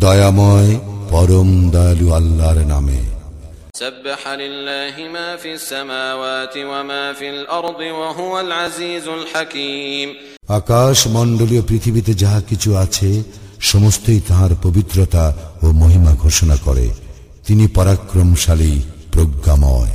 দয়াময় পরম দয়ালু আল্লাহর নামে سبح لله ما في السماوات وما في الأرض وهو العزيز الحكيم আকাশ মণ্ডলীয় পৃথিবীতে যাহা কিছু আছে সমস্তই তাহার পবিত্রতা ও মহিমা ঘোষণা করে তিনি পরাক্রমশালী প্রজ্ঞাময়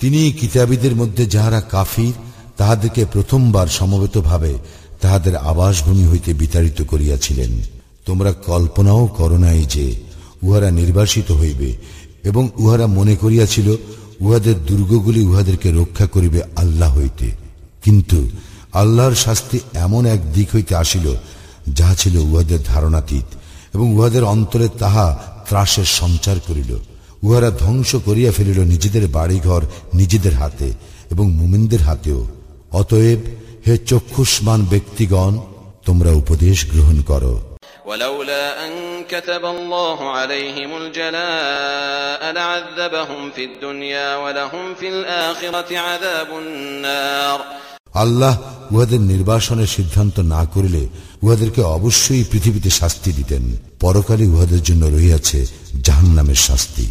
তিনি কিতাবীদের মধ্যে যাহারা কাফির, তাহাদেরকে প্রথমবার সমবেতভাবে তাহাদের আবাসভূমি হইতে বিতাড়িত করিয়াছিলেন। তোমরা কল্পনাও করো নাই যে উহারা নির্বাসিত হইবে এবং উহারা মনে করিয়াছিল উহাদের দুর্গগুলি উহাদেরকে রক্ষা করিবে আল্লাহ হইতে। কিন্তু আল্লাহর শাস্তি এমন এক দিক হইতে আসিল, যাহা ছিল উহাদের ধারণাতীত এবং উহাদের অন্তরে তাহা ত্রাসের সঞ্চার করিল। উহারা ধ্বংস করিয়া ফেলিল নিজেদের বাড়িঘর নিজেদের হাতে এবং মুমিনদের হাতেও অতএব হে চক্ষুষ্মান ব্যক্তিগণ তোমরা উপদেশ গ্রহণ করো ولولا أن كتب الله عليهم الجلاء لعذبهم في الدنيا ولهم في الآخرة عذاب النار আল্লাহ উহাদের নির্বাসনের সিদ্ধান্ত না করিলে উহাদেরকে অবশ্যই পৃথিবীতে শাস্তি দিতেন পরকালে উহাদের জন্য রহিয়াছে জাহান্নামের শাস্তি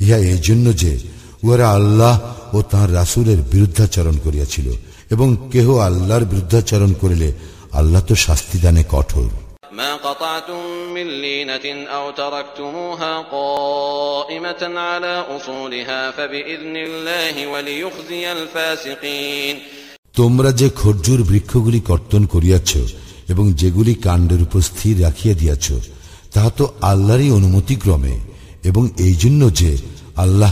ইহা এই জন্য যে ওরা আল্লাহ ও তাঁর রাসুলের বিরুদ্ধাচরণ করিয়াছিল এবং কেহ আল্লাহর বিরুদ্ধাচরণ করিলে আল্লাহ তো শাস্তিদানে কঠোর। ما قطعتم من لينة أو تركتموها قائمة على أصولها فبإذن الله وليخزي الفاسقين তোমরা যে খরজুর বৃক্ষগুলি কর্তন করিয়াছ এবং যেগুলি কাণ্ডের উপর স্থির রাখিয়া দিয়াছ তাহা তো আল্লাহরই অনুমতি ক্রমে এবং এই জন্য যে আল্লাহ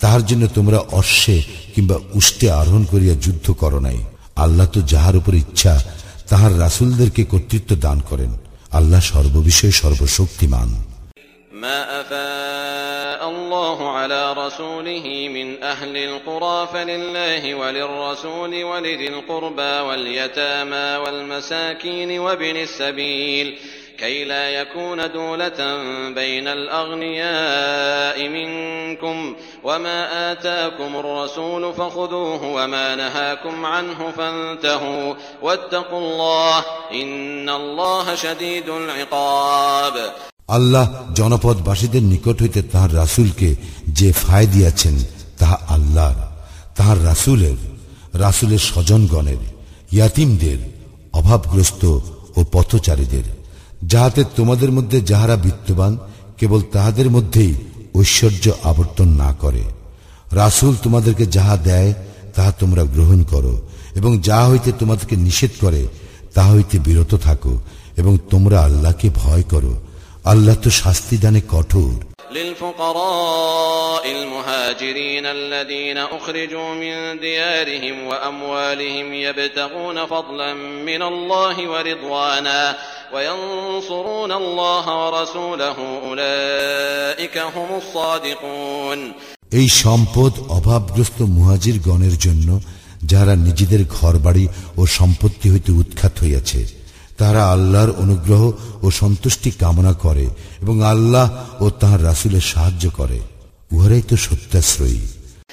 তাহার জন্য তোমরা অশ্বে কিংবা উষ্টে আরোহণ করিয়া যুদ্ধ করো নাই আল্লাহ তো যাহার উপর ইচ্ছা তাহার রাসূলদেরকে কর্তৃত্ব দান করেন আল্লাহ সর্ববিষয়ে সর্বশক্তিমান ما أفاء الله على رسوله من أهل القرى فلله وللرسول ولذي القربى واليتامى والمساكين وابن السبيل كي لا يكون دولة بين الأغنياء منكم وما آتاكم الرسول فخذوه وما نهاكم عنه فانتهوا واتقوا الله إن الله شديد العقاب আল্লাহ জনপদবাসীদের নিকট হইতে তাহার রাসূলকে যে ফায় দিয়াছেন তাহা আল্লাহর তাহার রাসূলের রাসূলের স্বজনগণের ইয়াতিমদের অভাবগ্রস্ত ও পথচারীদের যাহাতে তোমাদের মধ্যে যাহারা বিত্তবান কেবল তাহাদের মধ্যেই ঐশ্বর্য আবর্তন না করে রাসূল তোমাদেরকে যাহা দেয় তাহা তোমরা গ্রহণ করো এবং যাহা হইতে তোমাদেরকে নিষেধ করে তাহা হইতে বিরত থাকো এবং তোমরা আল্লাহকে ভয় করো আল্লাহ তো শাস্তি দানে কঠোর للفقراء المهاجرين الذين أخرجوا من ديارهم وأموالهم يبتغون فضلا من الله ورضوانا وينصرون الله ورسوله أولئك هم الصادقون এই সম্পদ অভাবগ্রস্ত মুহাজির গণের জন্য যারা নিজেদের ঘরবাড়ি ও সম্পত্তি হইতে উৎখাত হইয়াছে তারা আল্লাহর অনুগ্রহ ও সন্তুষ্টি কামনা করে এবং আল্লাহ ও তাহার রাসূলের সাহায্য করে উহারাই তো সত্যাশ্রয়ী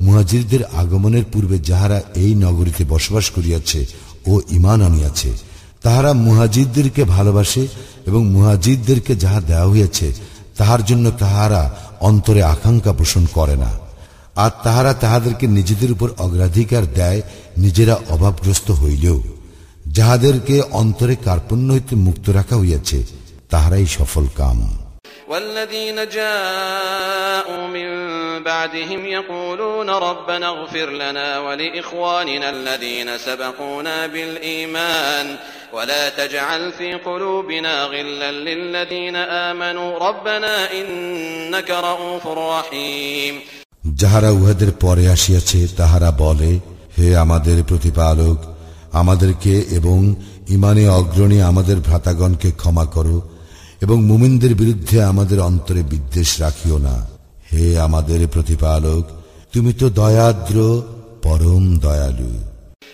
মুহাজিরদের আগমনের পূর্বে যাহারা এই নগরীতে বসবাস করিয়াছে ও ইমান আনিয়াছে, তাহারা মুহাজিদদেরকে ভালোবাসে এবং মুহাজিদদেরকে যাহা দেওয়া হইয়াছে, তাহার জন্য তাহারা অন্তরে আকাঙ্ক্ষা পোষণ করে না। আর তাহারা তাহাদেরকে নিজেদের উপর অগ্রাধিকার দেয়, নিজেরা অভাবগ্রস্ত হইলেও। যাহাদেরকে অন্তরে কার্পণ্য হইতে মুক্ত রাখা হইয়াছে, তাহারাই সফল কাম। والذين جاءوا من بعدهم يقولون ربنا اغفر لنا ولإخواننا الذين سبقونا بالإيمان ولا تجعل في قلوبنا غلا للذين آمنوا ربنا إنك رؤوف رحيم যাহারা উহাদের পরে আসিয়াছে তাহারা বলে হে আমাদের প্রতিপালক আমাদেরকে এবং ইমানে অগ্রণী আমাদের ভ্রাতাগণকে ক্ষমা করো এবং মুমিনদের বিরুদ্ধে আমাদের অন্তরে বিদ্বেষ রাখিও না হে আমাদের প্রতিপালক তুমি তো দয়াদ্র পরম দয়ালু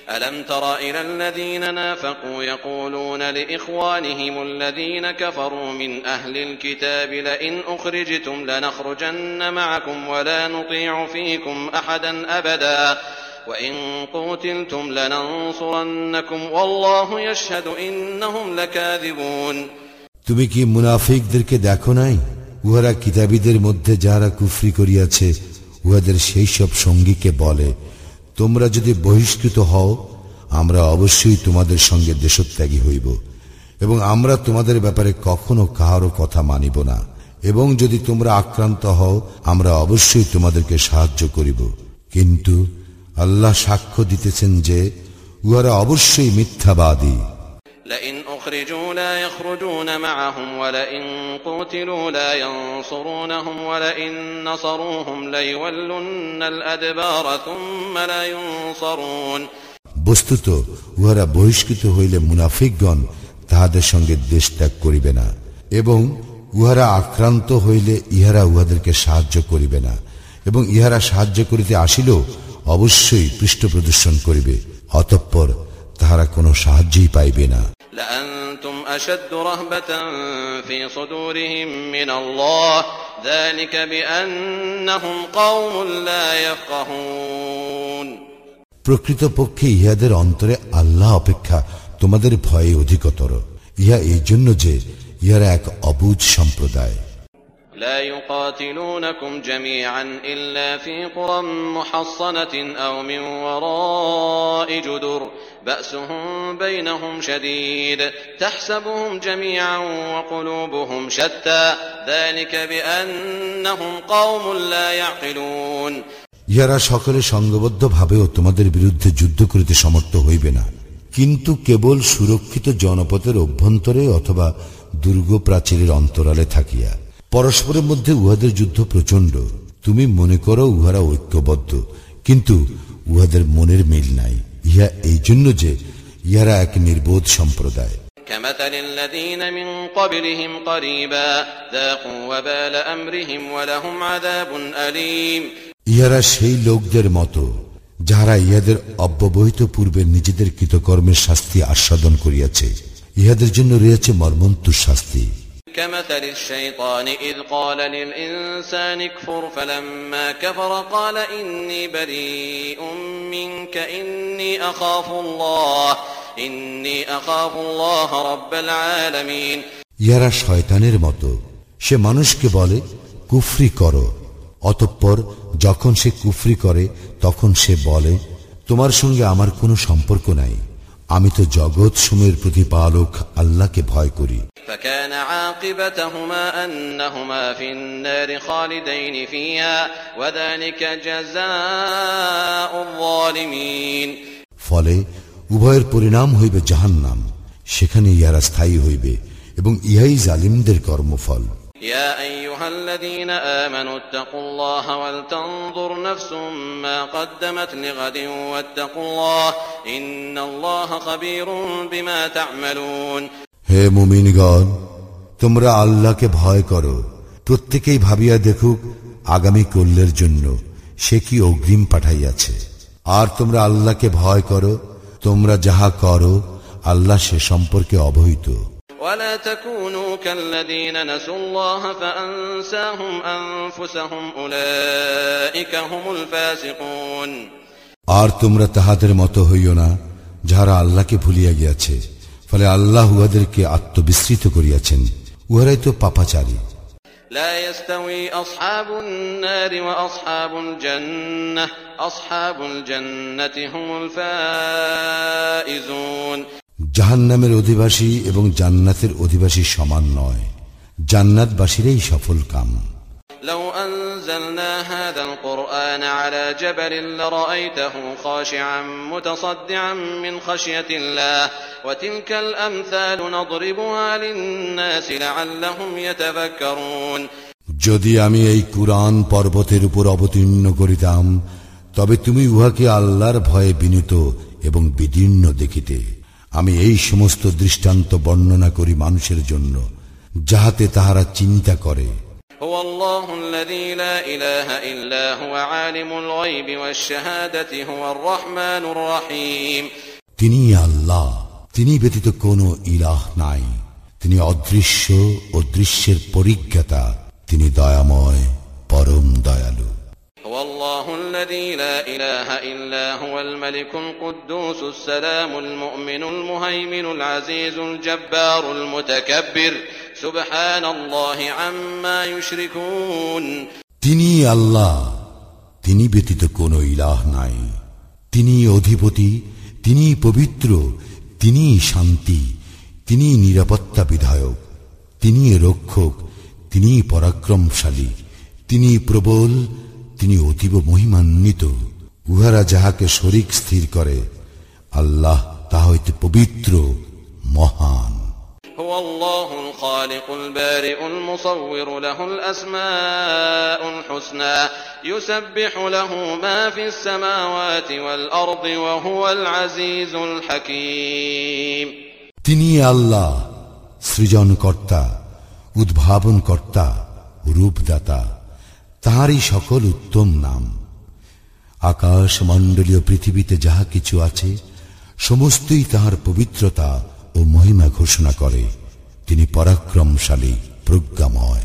ألم تر إلى الذين نافقوا يقولون لإخوانهم الذين كفروا من أهل الكتاب لئن أخرجتم لنخرجن معكم ولا نطيع فيكم أحدا أبدا وإن قوتلتم لننصرنكم والله يشهد إنهم لكاذبون তুমি কি মুনাফিকদেরকে দেখো নাই? উহারা কিতাবীদের মধ্যে যাহারা কুফরি করিয়াছে, উহাদের সেই সব সঙ্গীকে বলে, তোমরা যদি বহিষ্কৃত হও, আমরা অবশ্যই তোমাদের সঙ্গে দেশত্যাগী হইব, এবং আমরা তোমাদের ব্যাপারে কখনো কাহারও কথা মানিব না, এবং যদি তোমরা আক্রান্ত হও, আমরা অবশ্যই তোমাদেরকে সাহায্য করিব। কিন্তু আল্লাহ সাক্ষ্য দিতেছেন যে, উহারা অবশ্যই মিথ্যাবাদী। لئن أخرجوا لا يخرجون معهم ولئن قوتلوا لا ينصرونهم ولئن نصروهم ليولن الأدبار ثم لا ينصرون বস্তুত উহারা বহিষ্কৃত হইলে মুনাফিকগণ তাহাদের সঙ্গে দেশ ত্যাগ করিবে না এবং উহারা আক্রান্ত হইলে ইহারা উহাদেরকে সাহায্য করিবে না এবং ইহারা সাহায্য করিতে আসিলেও অবশ্যই পৃষ্ঠ প্রদর্শন করিবে অতঃপর তাহারা কোনো সাহায্যই পাইবে না لأنتم أشد رهبة في صدورهم من الله ذلك بأنهم قوم لا يفقهون প্রকৃতপক্ষে ইহাদের অন্তরে আল্লাহ অপেক্ষা তোমাদের ভয়ে অধিকতর ইহা এই জন্য যে ইহারা এক অবুজ সম্প্রদায় لا يقاتلونكم جميعا إلا في قرى محصنة أو من وراء جدر بأسهم بينهم شديد تحسبهم جميعا وقلوبهم شتى ذلك بأنهم قوم لا يعقلون ইহারা সকলে সঙ্গবদ্ধ ভাবেও তোমাদের বিরুদ্ধে যুদ্ধ করিতে সমর্থ হইবে না কিন্তু কেবল সুরক্ষিত জনপথের অভ্যন্তরে অথবা দুর্গ প্রাচীরের অন্তরালে থাকিয়া পরস্পরের মধ্যে উহাদের যুদ্ধ প্রচণ্ড তুমি মনে করো উহারা ঐক্যবদ্ধ কিন্তু উহাদের মনের মিল নাই ইহা এই জন্য যে ইহারা এক নির্বোধ সম্প্রদায় كمثل الذين من قبلهم قريبا ذاقوا وبال أمرهم ولهم عذاب أليم ইহারা সেই লোকদের মতো যাহারা ইহাদের অব্যবহিত পূর্বে নিজেদের কৃতকর্মের শাস্তি আস্বাদন করিয়াছে ইহাদের জন্য রয়েছে মর্মন্তুর শাস্তি كمثل الشيطان إذ قال للإنسان اكفر فلما كفر قال إني بريء منك إني أخاف الله إني أخاف الله رب العالمين ইহারা শয়তানের মতো সে মানুষকে বলে কুফরি করো অতঃপর যখন সে কুফরি করে তখন সে বলে তোমার সঙ্গে আমার কোনো সম্পর্ক নাই আমি তো জগৎ সময়ের প্রতিপালক আল্লাহকে ভয় করি فكان عاقبتهما أنهما في النار خالدين فيها وذلك جزاء الظالمين ফলে উভয়ের পরিণাম হইবে জাহান্নাম সেখানে ইহারা স্থায়ী হইবে এবং ইহাই জালিমদের কর্মফল يا أيها الذين آمنوا اتقوا الله ولتنظر نفس ما قدمت لغد واتقوا الله إن الله خبير بما تعملون হে মুমিনগণ তোমরা আল্লাহকে ভয় করো প্রত্যেকেই ভাবিয়া দেখুক আগামী কল্যের জন্য সে কি অগ্রিম পাঠাইয়াছে আর তোমরা আল্লাহকে ভয় করো তোমরা যাহা করো আল্লাহ সে সম্পর্কে অবহিত ولا تكونوا كالذين نسوا الله فأنساهم أنفسهم أولئك هم الفاسقون আর তোমরা তাহাদের মতো হইও না যাহারা আল্লাহকে ভুলিয়া গিয়াছে ফলে আল্লাহ উহাদেরকে আত্মবিস্মৃত করিয়াছেন উহারাই তো পাপাচারী لا يستوي أصحاب النار وأصحاب الجنة أصحاب الجنة هم الفائزون জাহান্নামের অধিবাসী এবং জান্নাতের অধিবাসী সমান নয় জান্নাতবাসীরাই সফল কাম لو أنزلنا هذا القرآن على جبل لرأيته خاشعا متصدعا من خشية الله وتلك الأمثال نضربها للناس لعلهم يتفكرون যদি আমি এই কুরআন পর্বতের উপর অবতীর্ণ করিতাম তবে তুমি উহাকে আল্লাহর ভয়ে বিনীত এবং বিদীর্ণ দেখিতে আমি এই সমস্ত দৃষ্টান্ত বর্ণনা করি মানুষের জন্য যাহাতে তাহারা চিন্তা করে। তিনি আল্লাহ তিনি ব্যতীত কোন ইলাহ নাই। তিনি অদৃশ্য ও দৃশ্যের পরিজ্ঞাতা তিনি দয়াময় পরম দয়ালু। هو الله الذي لا إله إلا هو الملك القدوس السلام المؤمن المهيمن العزيز الجبار المتكبر سبحان الله عما يشركون তিনি আল্লাহ তিনি ব্যতীত কোনো ইলাহ নাই তিনি অধিপতি তিনি পবিত্র তিনি শান্তি তিনি নিরাপত্তা বিধায়ক তিনি রক্ষক তিনি পরাক্রমশালী তিনি প্রবল তিনি অতীব মহিমান্বিত উহারা যাহাকে শরিক স্থির করে আল্লাহ তা হইতে পবিত্র মহান هو الله الخالق البارئ المصور له الأسماء الحسنى يسبح له ما في السماوات والأرض وهو العزيز الحكيم তিনি আল্লাহ সৃজনকর্তা উদ্ভাবনকর্তা রূপদাতা তাহারই সকল উত্তম নাম। আকাশ মণ্ডলীয় পৃথিবীতে যাহা কিছু আছে, সমস্তই তাহার পবিত্রতা ও মহিমা ঘোষণা করে। তিনি পরাক্রমশালী, প্রজ্ঞাময়।